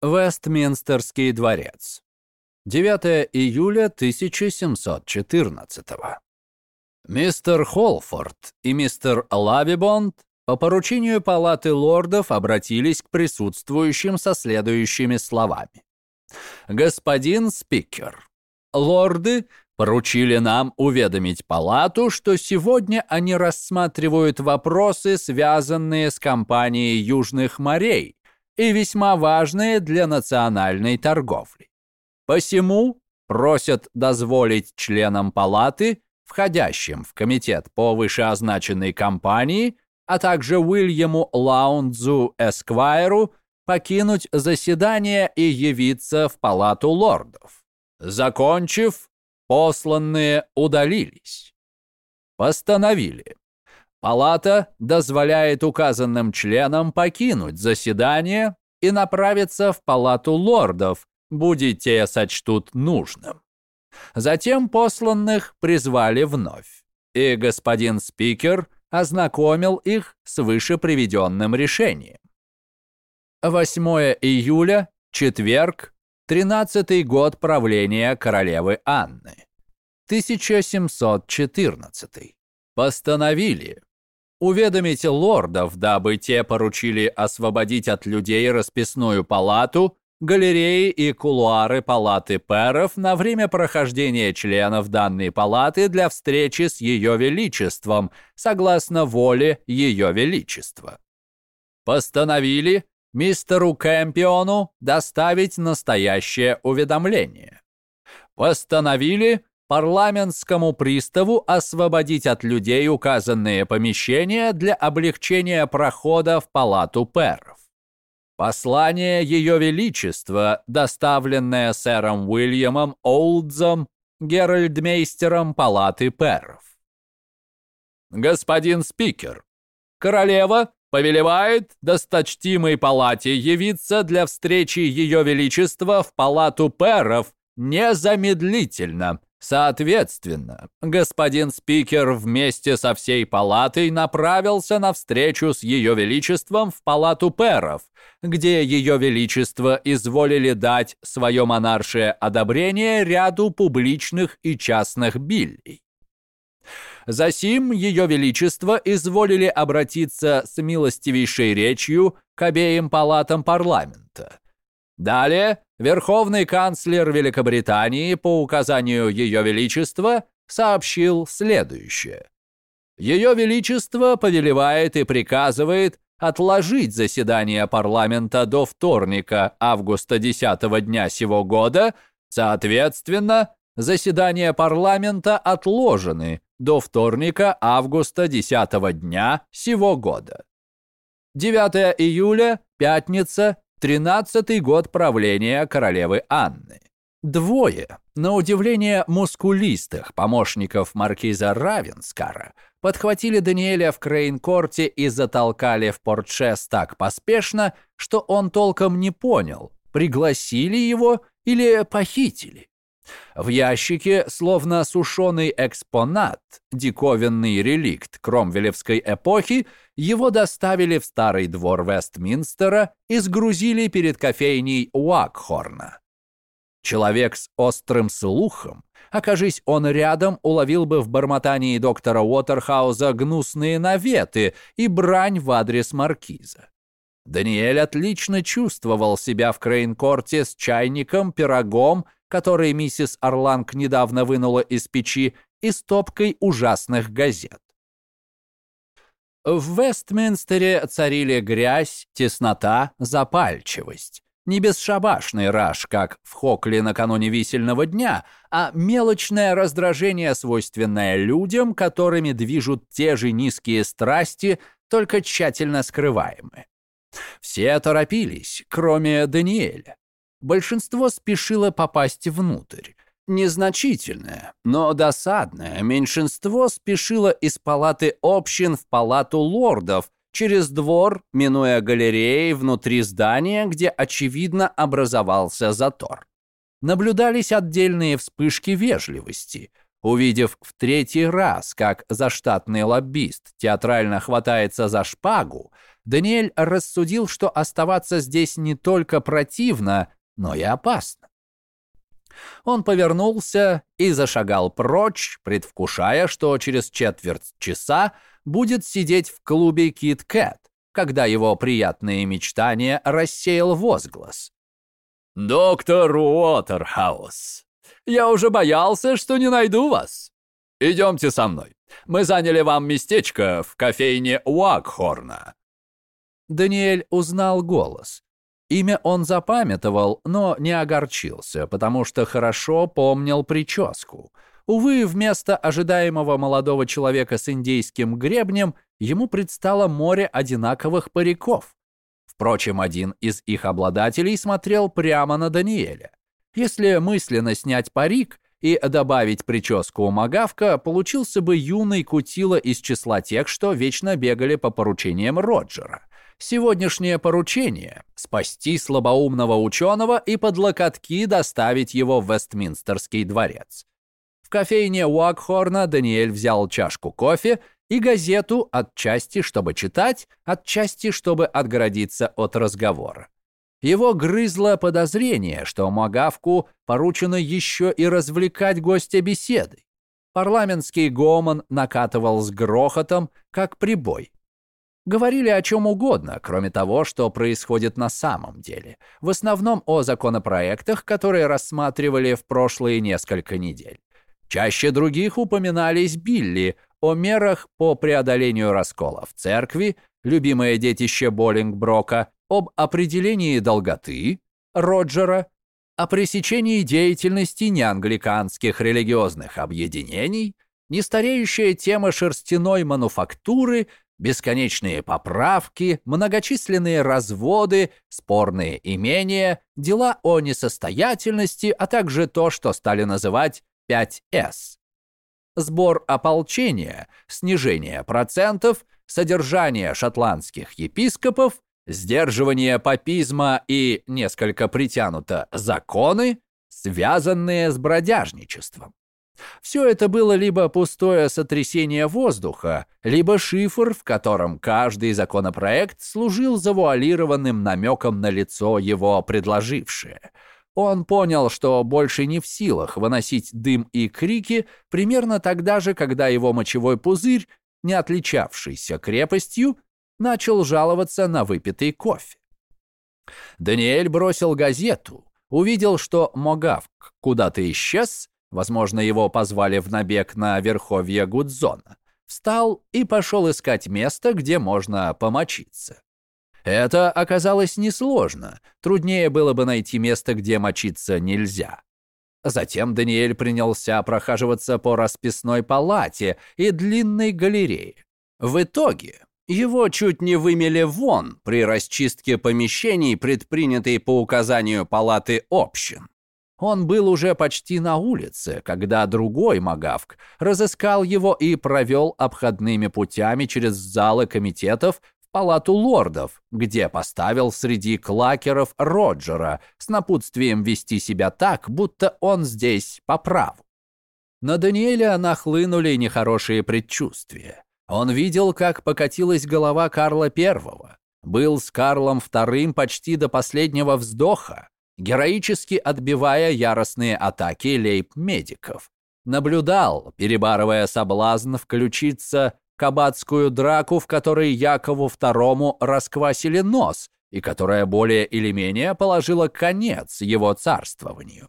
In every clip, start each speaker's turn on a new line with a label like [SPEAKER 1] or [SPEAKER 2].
[SPEAKER 1] Вестминстерский дворец. 9 июля 1714 Мистер Холфорд и мистер Лавибонд по поручению Палаты лордов обратились к присутствующим со следующими словами. «Господин спикер, лорды поручили нам уведомить Палату, что сегодня они рассматривают вопросы, связанные с компанией Южных морей и весьма важные для национальной торговли. Посему просят дозволить членам Палаты, входящим в комитет по вышеозначенной компании, а также Уильяму Лаундзу Эсквайру покинуть заседание и явиться в Палату лордов. Закончив, посланные удалились. Постановили. Палата дозволяет указанным членам покинуть заседание и направиться в Палату лордов, будете сочтут нужным. Затем посланных призвали вновь, и господин спикер ознакомил их с выше приведенным решением. 8 июля, четверг, 13 год правления королевы Анны, 1714. Постановили уведомить лордов, дабы те поручили освободить от людей расписную палату, галереи и кулуары палаты пэров на время прохождения членов данной палаты для встречи с Ее Величеством, согласно воле Ее Величества. Постановили мистеру Кэмпиону доставить настоящее уведомление. Постановили парламентскому приставу освободить от людей указанные помещения для облегчения прохода в палату пэров. Послание Ее Величества, доставленное сэром Уильямом Олдзом, геральдмейстером палаты пэров. Господин спикер, королева повелевает досточтимой палате явиться для встречи Ее Величества в палату пэров незамедлительно. Соответственно, господин спикер вместе со всей палатой направился на встречу с Ее Величеством в палату пэров, где Ее Величество изволили дать свое монаршее одобрение ряду публичных и частных биллей. Засим Ее Величество изволили обратиться с милостивейшей речью к обеим палатам парламента. Далее Верховный канцлер Великобритании по указанию Ее Величества сообщил следующее. Ее Величество повелевает и приказывает отложить заседание парламента до вторника августа 10 дня сего года, соответственно, заседания парламента отложены до вторника августа 10 дня сего года. 9 июля, пятница, 13 год правления королевы Анны. Двое, на удивление мускулистых помощников маркиза Равенскара, подхватили Даниэля в Крейнкорте и затолкали в портшес так поспешно, что он толком не понял, пригласили его или похитили. В ящике, словно сушеный экспонат, диковинный реликт кромвелевской эпохи, его доставили в старый двор Вестминстера и сгрузили перед кофейней Уакхорна. Человек с острым слухом, окажись он рядом, уловил бы в бормотании доктора Уотерхауза гнусные наветы и брань в адрес маркиза. Даниэль отлично чувствовал себя в Крейнкорте с чайником, пирогом который миссис Орланг недавно вынула из печи, и стопкой ужасных газет. В Вестминстере царили грязь, теснота, запальчивость. Не бесшабашный раж, как в Хокли накануне висельного дня, а мелочное раздражение, свойственное людям, которыми движут те же низкие страсти, только тщательно скрываемые. Все торопились, кроме Даниэля большинство спешило попасть внутрь. Незначительное, но досадное меньшинство спешило из палаты общин в палату лордов, через двор, минуя галереи внутри здания, где, очевидно, образовался затор. Наблюдались отдельные вспышки вежливости. Увидев в третий раз, как заштатный лоббист театрально хватается за шпагу, Даниэль рассудил, что оставаться здесь не только противно, но и опасно. Он повернулся и зашагал прочь, предвкушая, что через четверть часа будет сидеть в клубе Кит Кэт, когда его приятные мечтания рассеял возглас. «Доктор Уотерхаус, я уже боялся, что не найду вас. Идемте со мной. Мы заняли вам местечко в кофейне Уакхорна». Даниэль узнал голос. Имя он запамятовал, но не огорчился, потому что хорошо помнил прическу. Увы, вместо ожидаемого молодого человека с индейским гребнем ему предстало море одинаковых париков. Впрочем, один из их обладателей смотрел прямо на Даниэля. Если мысленно снять парик и добавить прическу у Магавка, получился бы юный кутила из числа тех, что вечно бегали по поручениям Роджера. Сегодняшнее поручение – спасти слабоумного ученого и под локотки доставить его в Вестминстерский дворец. В кофейне Уакхорна Даниэль взял чашку кофе и газету отчасти, чтобы читать, отчасти, чтобы отгородиться от разговора. Его грызло подозрение, что Магавку поручено еще и развлекать гостя беседой. Парламентский гомон накатывал с грохотом, как прибой. Говорили о чем угодно, кроме того, что происходит на самом деле. В основном о законопроектах, которые рассматривали в прошлые несколько недель. Чаще других упоминались Билли о мерах по преодолению раскола в церкви, любимое детище Боллингброка, об определении долготы Роджера, о пресечении деятельности неангликанских религиозных объединений, нестареющая тема шерстяной мануфактуры Бесконечные поправки, многочисленные разводы, спорные имения, дела о несостоятельности, а также то, что стали называть 5С. Сбор ополчения, снижение процентов, содержание шотландских епископов, сдерживание папизма и, несколько притянуто, законы, связанные с бродяжничеством. Все это было либо пустое сотрясение воздуха, либо шифр, в котором каждый законопроект служил завуалированным намеком на лицо его предложившее. Он понял, что больше не в силах выносить дым и крики примерно тогда же, когда его мочевой пузырь, не отличавшийся крепостью, начал жаловаться на выпитый кофе. Даниэль бросил газету, увидел, что Могавк куда-то исчез, Возможно, его позвали в набег на верховье Гудзона. Встал и пошел искать место, где можно помочиться. Это оказалось несложно. Труднее было бы найти место, где мочиться нельзя. Затем Даниэль принялся прохаживаться по расписной палате и длинной галерее. В итоге его чуть не вымели вон при расчистке помещений, предпринятой по указанию палаты общин. Он был уже почти на улице, когда другой Магавк разыскал его и провел обходными путями через залы комитетов в палату лордов, где поставил среди клакеров Роджера с напутствием вести себя так, будто он здесь по праву. На Даниэля нахлынули нехорошие предчувствия. Он видел, как покатилась голова Карла Первого, был с Карлом Вторым почти до последнего вздоха, героически отбивая яростные атаки лейб-медиков. Наблюдал, перебарывая соблазн включиться кабацкую драку, в которой Якову II расквасили нос и которая более или менее положила конец его царствованию.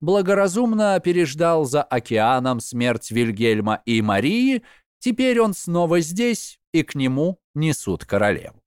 [SPEAKER 1] Благоразумно переждал за океаном смерть Вильгельма и Марии, теперь он снова здесь, и к нему несут королеву.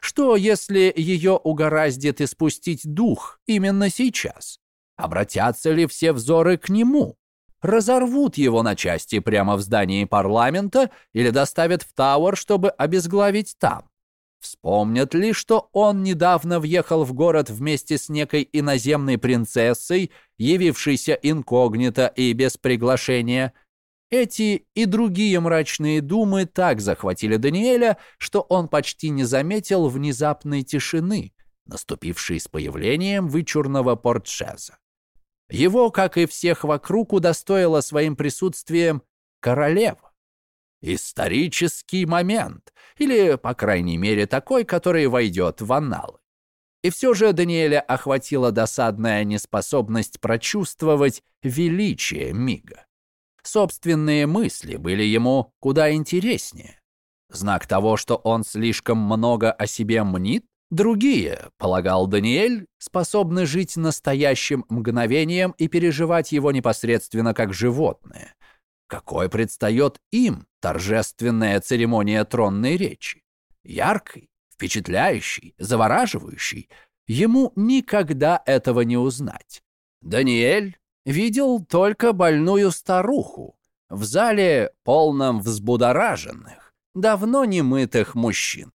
[SPEAKER 1] Что, если ее угораздит испустить дух именно сейчас? Обратятся ли все взоры к нему? Разорвут его на части прямо в здании парламента или доставят в Тауэр, чтобы обезглавить там? Вспомнят ли, что он недавно въехал в город вместе с некой иноземной принцессой, явившейся инкогнито и без приглашения, эти и другие мрачные думы так захватили Даниэля, что он почти не заметил внезапной тишины, наступившей с появлением вычурного портшеза. Его, как и всех вокруг, удостоила своим присутствием королева. Исторический момент, или, по крайней мере, такой, который войдет в анналы. И все же Даниэля охватила досадная неспособность прочувствовать величие мига. Собственные мысли были ему куда интереснее. Знак того, что он слишком много о себе мнит? Другие, полагал Даниэль, способны жить настоящим мгновением и переживать его непосредственно как животное. Какой предстает им торжественная церемония тронной речи? Яркой, впечатляющий, завораживающий, ему никогда этого не узнать. Даниэль видел только больную старуху в зале, полном взбудораженных, давно не мытых мужчин.